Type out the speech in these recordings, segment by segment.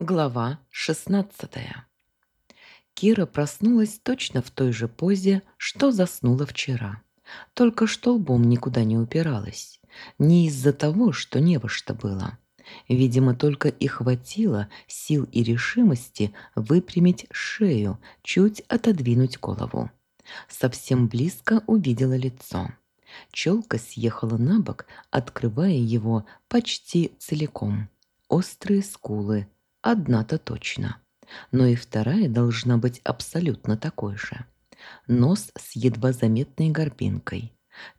Глава 16 Кира проснулась точно в той же позе, что заснула вчера. Только что лбом никуда не упиралась. Не из-за того, что не во что было. Видимо, только и хватило сил и решимости выпрямить шею, чуть отодвинуть голову. Совсем близко увидела лицо. Челка съехала на бок, открывая его почти целиком. Острые скулы – Одна-то точно. Но и вторая должна быть абсолютно такой же. Нос с едва заметной горбинкой.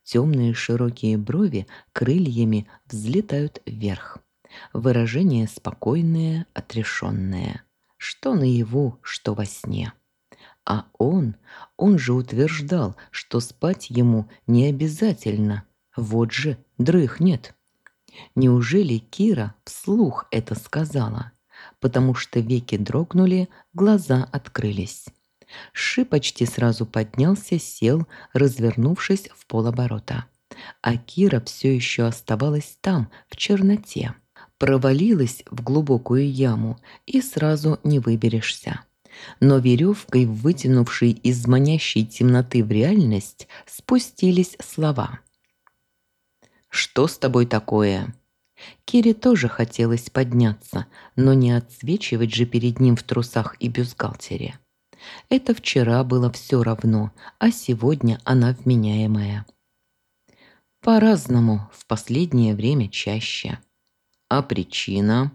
Темные широкие брови крыльями взлетают вверх. Выражение спокойное, отрешенное. Что наяву, что во сне. А он, он же утверждал, что спать ему не обязательно. Вот же, дрыхнет. Неужели Кира вслух это сказала? Потому что веки дрогнули, глаза открылись. Ши почти сразу поднялся, сел, развернувшись в полоборота. А Кира все еще оставалась там, в черноте. Провалилась в глубокую яму, и сразу не выберешься. Но веревкой, вытянувшей из манящей темноты в реальность, спустились слова. «Что с тобой такое?» Кире тоже хотелось подняться, но не отсвечивать же перед ним в трусах и бюстгальтере. Это вчера было все равно, а сегодня она вменяемая. По-разному, в последнее время чаще. А причина?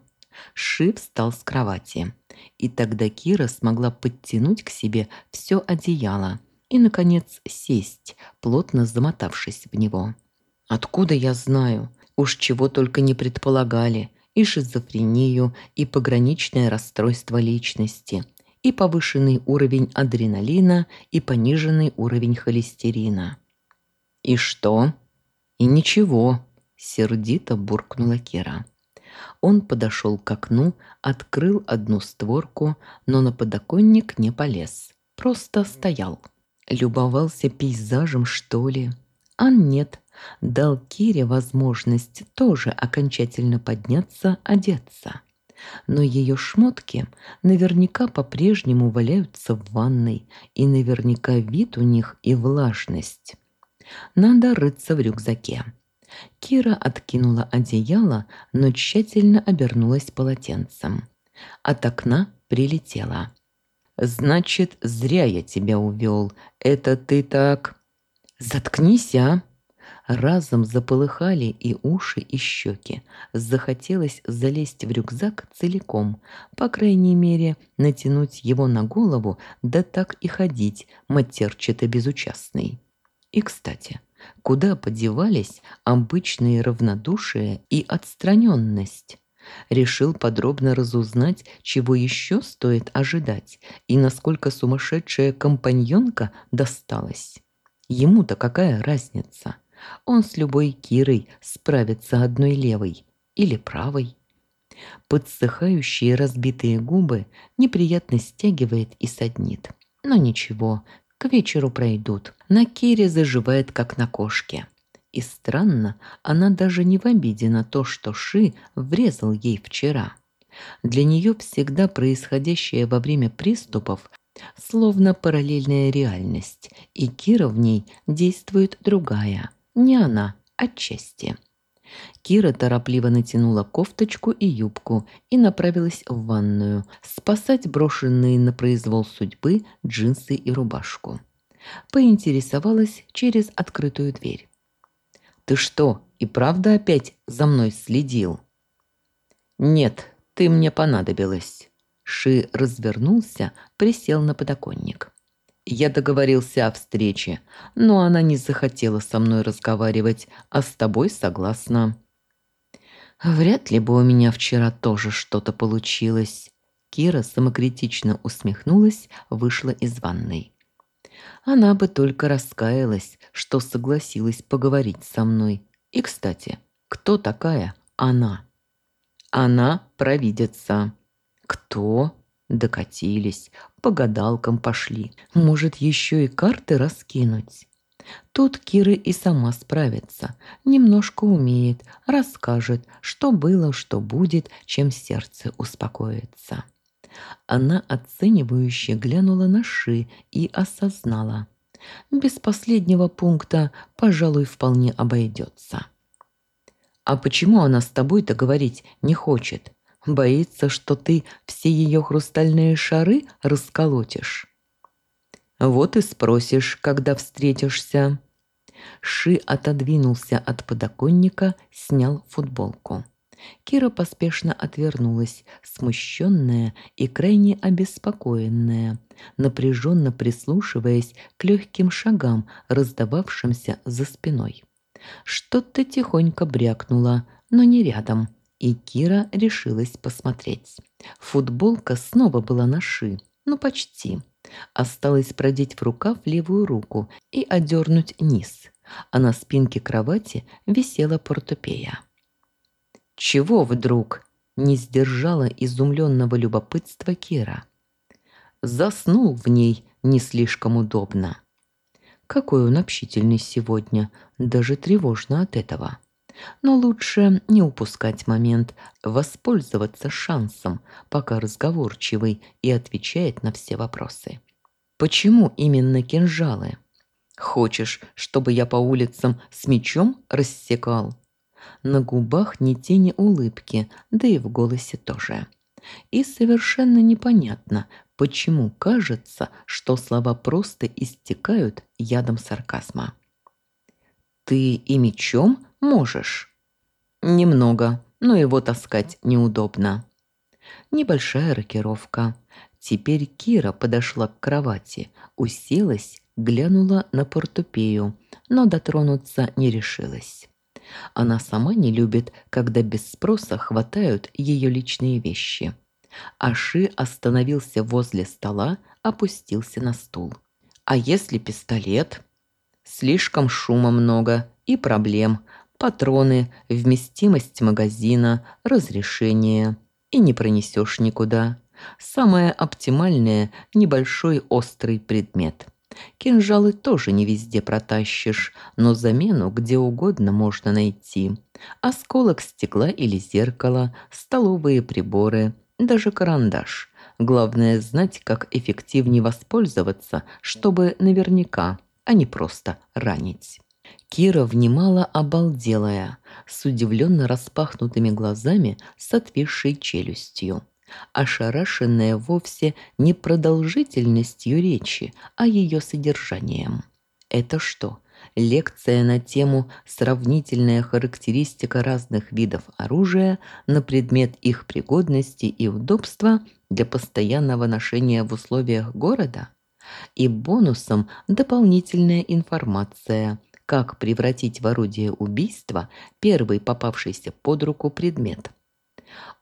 Ши встал с кровати, и тогда Кира смогла подтянуть к себе все одеяло и, наконец, сесть, плотно замотавшись в него. «Откуда я знаю? Уж чего только не предполагали. И шизофрению, и пограничное расстройство личности, и повышенный уровень адреналина, и пониженный уровень холестерина. «И что?» «И ничего», – сердито буркнула Кира. Он подошел к окну, открыл одну створку, но на подоконник не полез. Просто стоял. Любовался пейзажем, что ли? А нет, дал Кире возможность тоже окончательно подняться, одеться. Но ее шмотки наверняка по-прежнему валяются в ванной, и наверняка вид у них и влажность. Надо рыться в рюкзаке. Кира откинула одеяло, но тщательно обернулась полотенцем. От окна прилетела. «Значит, зря я тебя увел. Это ты так...» «Заткнись, а!» Разом заполыхали и уши, и щеки. Захотелось залезть в рюкзак целиком, по крайней мере, натянуть его на голову, да так и ходить, матерчато безучастный. И, кстати, куда подевались обычные равнодушие и отстраненность? Решил подробно разузнать, чего еще стоит ожидать и насколько сумасшедшая компаньонка досталась. Ему-то какая разница? Он с любой Кирой справится одной левой или правой. Подсыхающие разбитые губы неприятно стягивает и саднит. Но ничего, к вечеру пройдут. На Кире заживает, как на кошке. И странно, она даже не в обиде на то, что Ши врезал ей вчера. Для нее всегда происходящее во время приступов словно параллельная реальность, и Кира в ней действует другая – не она, отчасти. Кира торопливо натянула кофточку и юбку и направилась в ванную спасать брошенные на произвол судьбы джинсы и рубашку. Поинтересовалась через открытую дверь. «Ты что, и правда опять за мной следил?» «Нет, ты мне понадобилась». Ши развернулся, присел на подоконник. Я договорился о встрече, но она не захотела со мной разговаривать, а с тобой согласна. Вряд ли бы у меня вчера тоже что-то получилось. Кира самокритично усмехнулась, вышла из ванной. Она бы только раскаялась, что согласилась поговорить со мной. И, кстати, кто такая она? Она провидится. Кто? Докатились, по гадалкам пошли. Может, еще и карты раскинуть? Тут Кира и сама справится, немножко умеет, расскажет, что было, что будет, чем сердце успокоится. Она оценивающе глянула на Ши и осознала. Без последнего пункта, пожалуй, вполне обойдется. «А почему она с тобой-то говорить не хочет? Боится, что ты все ее хрустальные шары расколотишь?» «Вот и спросишь, когда встретишься». Ши отодвинулся от подоконника, снял футболку. Кира поспешно отвернулась, смущенная и крайне обеспокоенная, напряженно прислушиваясь к легким шагам, раздававшимся за спиной. Что-то тихонько брякнуло, но не рядом, и Кира решилась посмотреть. Футболка снова была на ши, ну почти. Осталось продеть в рукав левую руку и одернуть низ, а на спинке кровати висела портупея. «Чего вдруг?» – не сдержала изумленного любопытства Кира. Заснул в ней не слишком удобно. Какой он общительный сегодня, даже тревожно от этого. Но лучше не упускать момент, воспользоваться шансом, пока разговорчивый и отвечает на все вопросы. Почему именно кинжалы? Хочешь, чтобы я по улицам с мечом рассекал? На губах ни тени улыбки, да и в голосе тоже. И совершенно непонятно, почему кажется, что слова просто истекают ядом сарказма. «Ты и мечом можешь?» «Немного, но его таскать неудобно». Небольшая рокировка. Теперь Кира подошла к кровати, уселась, глянула на портупею, но дотронуться не решилась. Она сама не любит, когда без спроса хватают ее личные вещи. Аши остановился возле стола, опустился на стул. А если пистолет? Слишком шума много и проблем. Патроны, вместимость магазина, разрешение. И не пронесешь никуда. Самое оптимальное – небольшой острый предмет – Кинжалы тоже не везде протащишь, но замену где угодно можно найти. Осколок стекла или зеркала, столовые приборы, даже карандаш. Главное знать, как эффективнее воспользоваться, чтобы наверняка, а не просто ранить. Кира внимала обалделая, с удивленно распахнутыми глазами, с отвисшей челюстью ошарашенная вовсе не продолжительностью речи, а ее содержанием. Это что, лекция на тему «Сравнительная характеристика разных видов оружия на предмет их пригодности и удобства для постоянного ношения в условиях города?» И бонусом дополнительная информация – как превратить в орудие убийства первый попавшийся под руку предмет –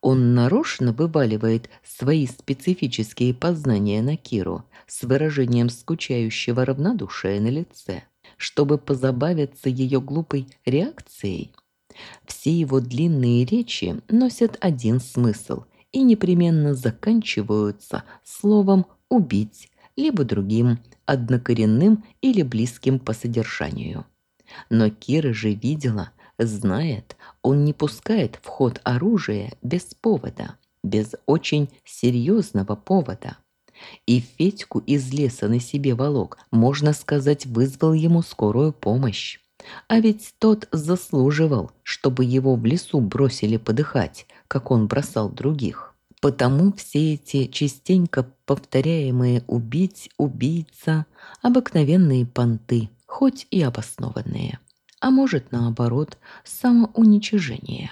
он нарочно вываливает свои специфические познания на Киру с выражением скучающего равнодушия на лице, чтобы позабавиться ее глупой реакцией. Все его длинные речи носят один смысл и непременно заканчиваются словом «убить» либо другим, однокоренным или близким по содержанию. Но Кира же видела – Знает, он не пускает в ход оружие без повода, без очень серьезного повода. И Федьку из леса на себе волок, можно сказать, вызвал ему скорую помощь. А ведь тот заслуживал, чтобы его в лесу бросили подыхать, как он бросал других. Потому все эти частенько повторяемые «убить», «убийца» – обыкновенные понты, хоть и обоснованные а может, наоборот, самоуничижение.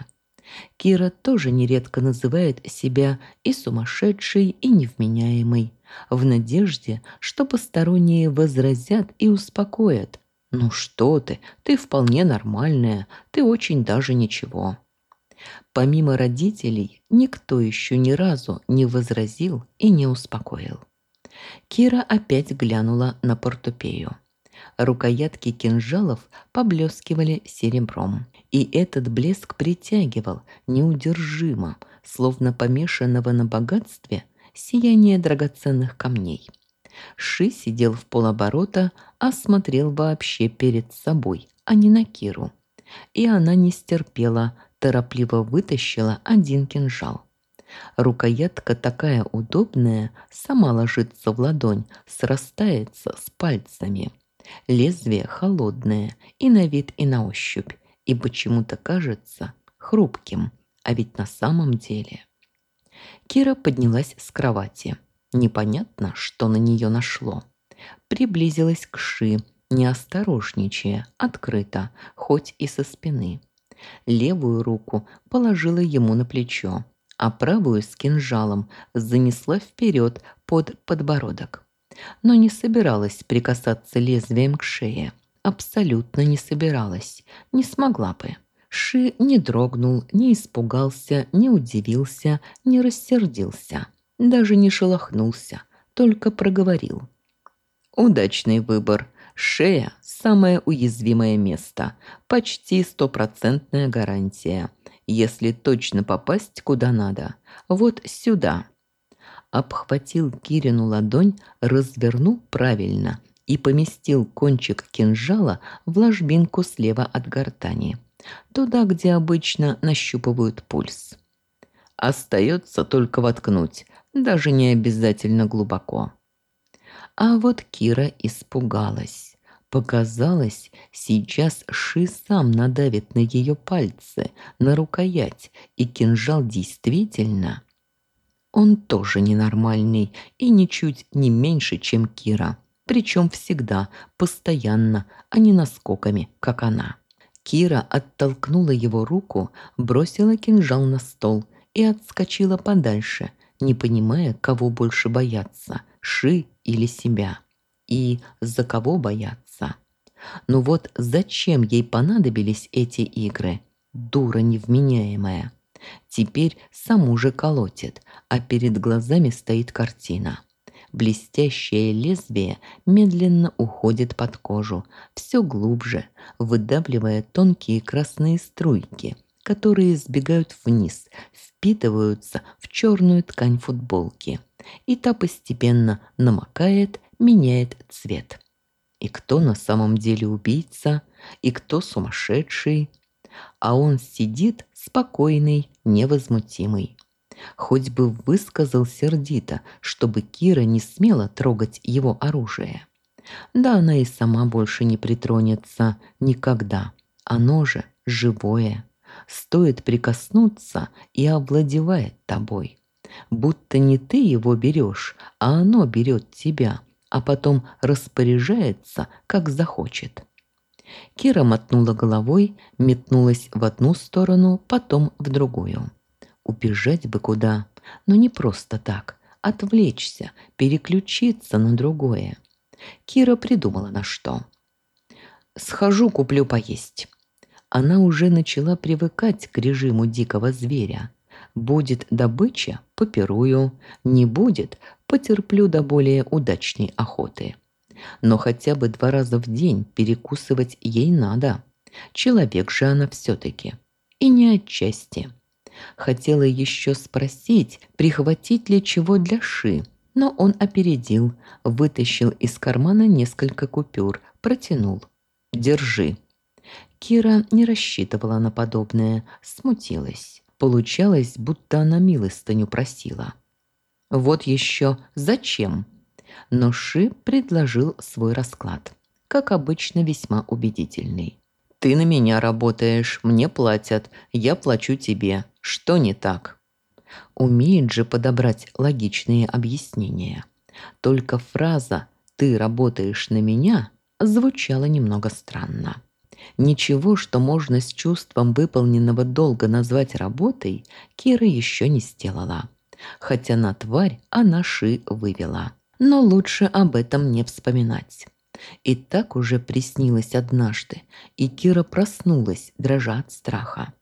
Кира тоже нередко называет себя и сумасшедшей, и невменяемой, в надежде, что посторонние возразят и успокоят. «Ну что ты, ты вполне нормальная, ты очень даже ничего». Помимо родителей, никто еще ни разу не возразил и не успокоил. Кира опять глянула на портупею. Рукоятки кинжалов поблескивали серебром. И этот блеск притягивал неудержимо, словно помешанного на богатстве, сияние драгоценных камней. Ши сидел в полоборота, а смотрел вообще перед собой, а не на Киру. И она не стерпела, торопливо вытащила один кинжал. Рукоятка такая удобная, сама ложится в ладонь, срастается с пальцами. Лезвие холодное и на вид, и на ощупь, и почему-то кажется хрупким, а ведь на самом деле. Кира поднялась с кровати. Непонятно, что на нее нашло. Приблизилась к Ши, не осторожничая, открыто, хоть и со спины. Левую руку положила ему на плечо, а правую с кинжалом занесла вперед под подбородок. Но не собиралась прикасаться лезвием к шее. Абсолютно не собиралась, не смогла бы. Ши не дрогнул, не испугался, не удивился, не рассердился, даже не шелохнулся, только проговорил. «Удачный выбор. Шея – самое уязвимое место. Почти стопроцентная гарантия. Если точно попасть куда надо. Вот сюда. Обхватил Кирину ладонь, развернул правильно и поместил кончик кинжала в ложбинку слева от гортани. Туда, где обычно нащупывают пульс. Остается только воткнуть, даже не обязательно глубоко. А вот Кира испугалась. Показалось, сейчас Ши сам надавит на ее пальцы, на рукоять, и кинжал действительно... Он тоже ненормальный и ничуть не меньше, чем Кира. Причем всегда, постоянно, а не наскоками, как она. Кира оттолкнула его руку, бросила кинжал на стол и отскочила подальше, не понимая, кого больше бояться Ши или себя. И за кого бояться? Ну вот зачем ей понадобились эти игры? Дура невменяемая. Теперь саму же колотит, а перед глазами стоит картина. Блестящее лезвие медленно уходит под кожу, все глубже, выдавливая тонкие красные струйки, которые сбегают вниз, впитываются в черную ткань футболки и та постепенно намокает, меняет цвет. И кто на самом деле убийца, и кто сумасшедший. А он сидит спокойный, невозмутимый. Хоть бы высказал сердито, чтобы Кира не смела трогать его оружие. Да она и сама больше не притронется никогда. Оно же живое. Стоит прикоснуться и овладевает тобой будто не ты его берешь, а оно берет тебя, а потом распоряжается, как захочет. Кира мотнула головой, метнулась в одну сторону, потом в другую. Убежать бы куда, но не просто так, отвлечься, переключиться на другое. Кира придумала на что. «Схожу, куплю поесть». Она уже начала привыкать к режиму дикого зверя. Будет добыча – попирую, не будет – потерплю до более удачной охоты. Но хотя бы два раза в день перекусывать ей надо. Человек же она все-таки. И не отчасти. Хотела еще спросить, прихватить ли чего для Ши, но он опередил, вытащил из кармана несколько купюр, протянул. «Держи». Кира не рассчитывала на подобное, смутилась. Получалось, будто она милостыню просила. Вот еще зачем? Но Ши предложил свой расклад. Как обычно, весьма убедительный. «Ты на меня работаешь, мне платят, я плачу тебе. Что не так?» Умеет же подобрать логичные объяснения. Только фраза «ты работаешь на меня» звучала немного странно. Ничего, что можно с чувством выполненного долга назвать работой, Кира еще не сделала. Хотя на тварь она Ши вывела. Но лучше об этом не вспоминать. И так уже приснилось однажды, и Кира проснулась, дрожа от страха.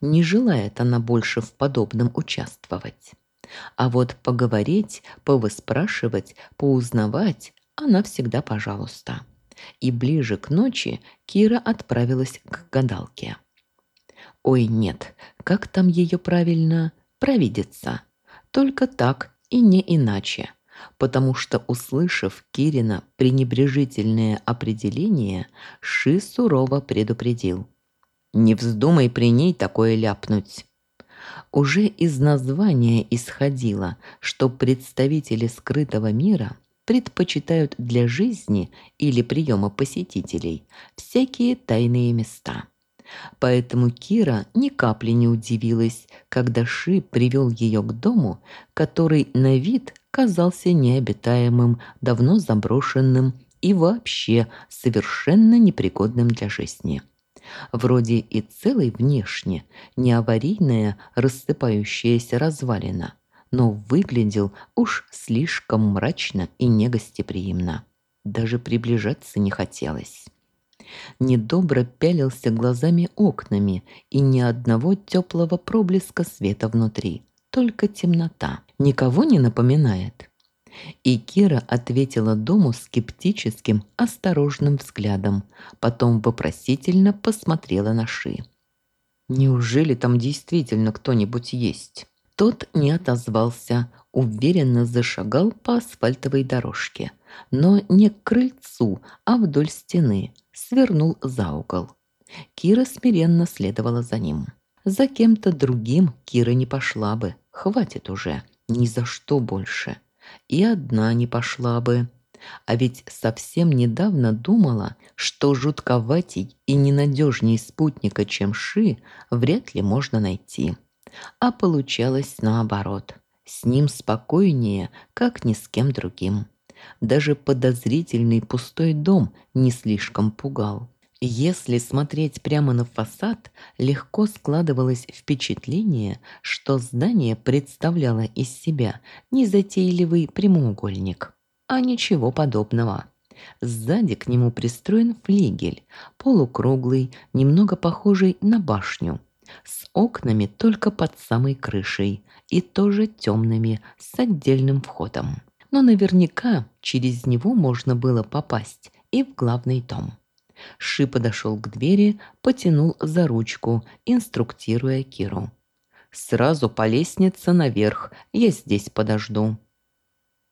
Не желает она больше в подобном участвовать. А вот поговорить, повыспрашивать, поузнавать она всегда пожалуйста и ближе к ночи Кира отправилась к гадалке. Ой, нет, как там ее правильно? Провидица. Только так и не иначе. Потому что, услышав Кирина пренебрежительное определение, Ши сурово предупредил. «Не вздумай при ней такое ляпнуть». Уже из названия исходило, что представители скрытого мира предпочитают для жизни или приема посетителей всякие тайные места. Поэтому Кира ни капли не удивилась, когда Ши привел ее к дому, который на вид казался необитаемым, давно заброшенным и вообще совершенно непригодным для жизни. Вроде и целый внешне, не аварийная рассыпающаяся развалина, но выглядел уж слишком мрачно и негостеприимно. Даже приближаться не хотелось недобро пялился глазами окнами и ни одного теплого проблеска света внутри, только темнота. Никого не напоминает. И Кира ответила дому скептическим, осторожным взглядом, потом вопросительно посмотрела на Ши. «Неужели там действительно кто-нибудь есть?» Тот не отозвался, уверенно зашагал по асфальтовой дорожке, но не к крыльцу, а вдоль стены, свернул за угол. Кира смиренно следовала за ним. За кем-то другим Кира не пошла бы, хватит уже, ни за что больше. И одна не пошла бы. А ведь совсем недавно думала, что жутковатей и ненадежней спутника, чем Ши, вряд ли можно найти. А получалось наоборот. С ним спокойнее, как ни с кем другим. Даже подозрительный пустой дом не слишком пугал. Если смотреть прямо на фасад, легко складывалось впечатление, что здание представляло из себя незатейливый прямоугольник, а ничего подобного. Сзади к нему пристроен флигель, полукруглый, немного похожий на башню, с окнами только под самой крышей и тоже темными, с отдельным входом но наверняка через него можно было попасть и в главный дом. Ши подошел к двери, потянул за ручку, инструктируя Киру. «Сразу по лестнице наверх, я здесь подожду».